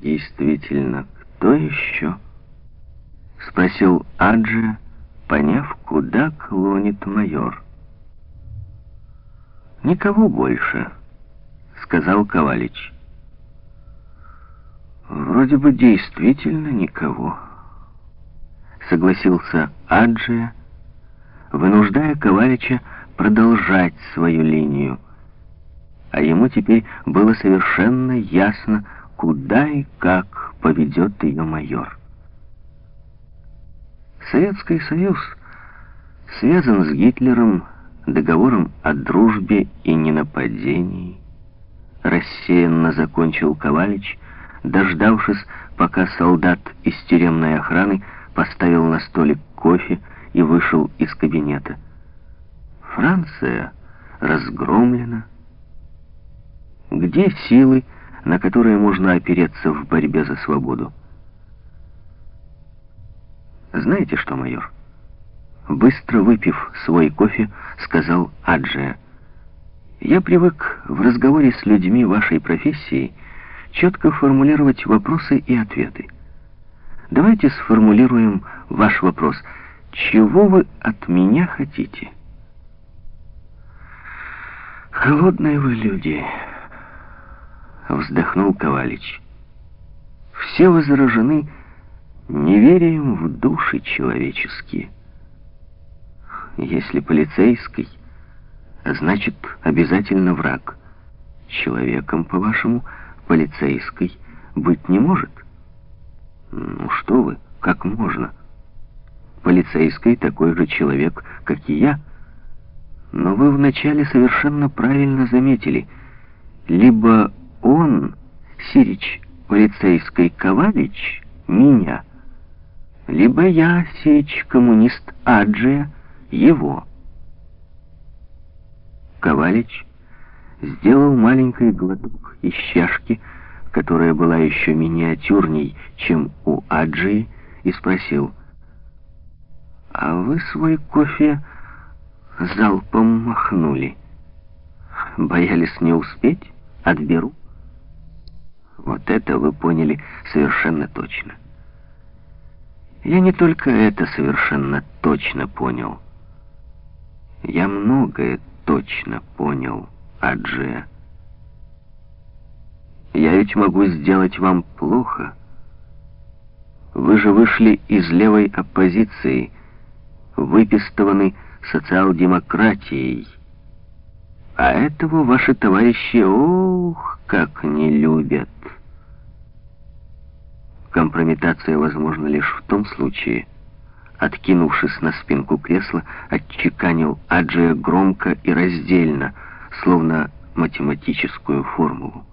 Действительно, кто еще? Спросил Аджи, поняв, куда клонит майор. Никого больше, сказал Ковалич. Вроде бы действительно никого, согласился Аджия, вынуждая Ковалича продолжать свою линию. А ему теперь было совершенно ясно, куда и как поведет ее майор. Советский Союз связан с Гитлером договором о дружбе и ненападении. Рассеянно закончил Ковалич, дождавшись, пока солдат из тюремной охраны поставил на столик кофе и вышел из кабинета. Франция разгромлена. Где силы, на которые можно опереться в борьбе за свободу. Знаете что, майор? Быстро выпив свой кофе, сказал Аджия. Я привык в разговоре с людьми вашей профессии четко формулировать вопросы и ответы. Давайте сформулируем ваш вопрос. Чего вы от меня хотите? Холодные вы люди вздохнул Ковалич. Все возражены неверием в души человеческие. Если полицейский, значит обязательно враг. Человеком, по-вашему, полицейской быть не может. Ну что вы, как можно? Полицейский такой же человек, как и я. Но вы вначале совершенно правильно заметили. Либо он, Сирич, полицейский Ковалич, меня, либо я, Сирич, коммунист Аджия, его. Ковалич сделал маленький глоток из чашки, которая была еще миниатюрней, чем у Аджии, и спросил, «А вы свой кофе залпом махнули? Боялись не успеть? Отберу?» Вот это вы поняли совершенно точно. Я не только это совершенно точно понял. Я многое точно понял, Аджия. Я ведь могу сделать вам плохо. Вы же вышли из левой оппозиции, выпистованы социал-демократией. А этого ваши товарищи, ох, как не любят. Компрометация возможна лишь в том случае, откинувшись на спинку кресла, отчеканил Аджия громко и раздельно, словно математическую формулу.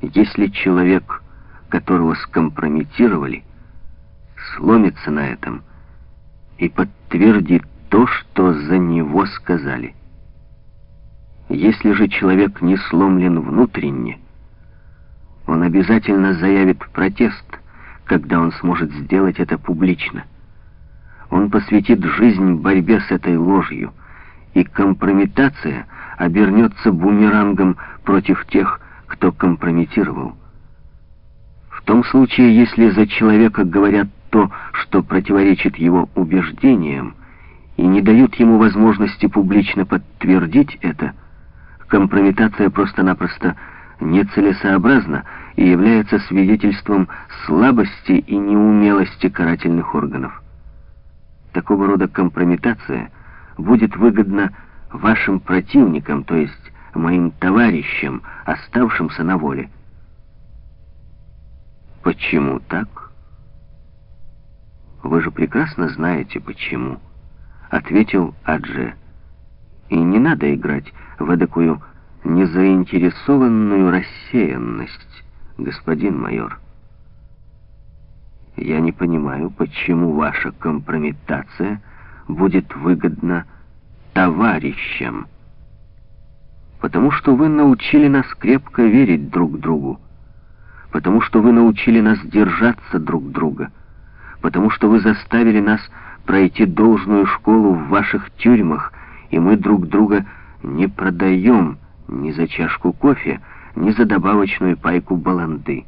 Если человек, которого скомпрометировали, сломится на этом и подтвердит то, что за него сказали. Если же человек не сломлен внутренне, он обязательно заявит протест, когда он сможет сделать это публично. Он посвятит жизнь борьбе с этой ложью, и компрометация обернется бумерангом против тех, кто компрометировал. В том случае, если за человека говорят то, что противоречит его убеждениям, и не дают ему возможности публично подтвердить это, компрометация просто-напросто нецелесообразна и является свидетельством слабости и неумелости карательных органов. Такого рода компрометация будет выгодна вашим противникам, то есть моим товарищам, оставшимся на воле. Почему так? Вы же прекрасно знаете, почему, ответил Адже. И не надо играть в эдакую незаинтересованную рассеянность, господин майор. Я не понимаю, почему ваша компрометация будет выгодна товарищам. Потому что вы научили нас крепко верить друг другу. Потому что вы научили нас держаться друг друга. Потому что вы заставили нас пройти должную школу в ваших тюрьмах, и мы друг друга не продаем ни за чашку кофе, ни за добавочную пайку баланды.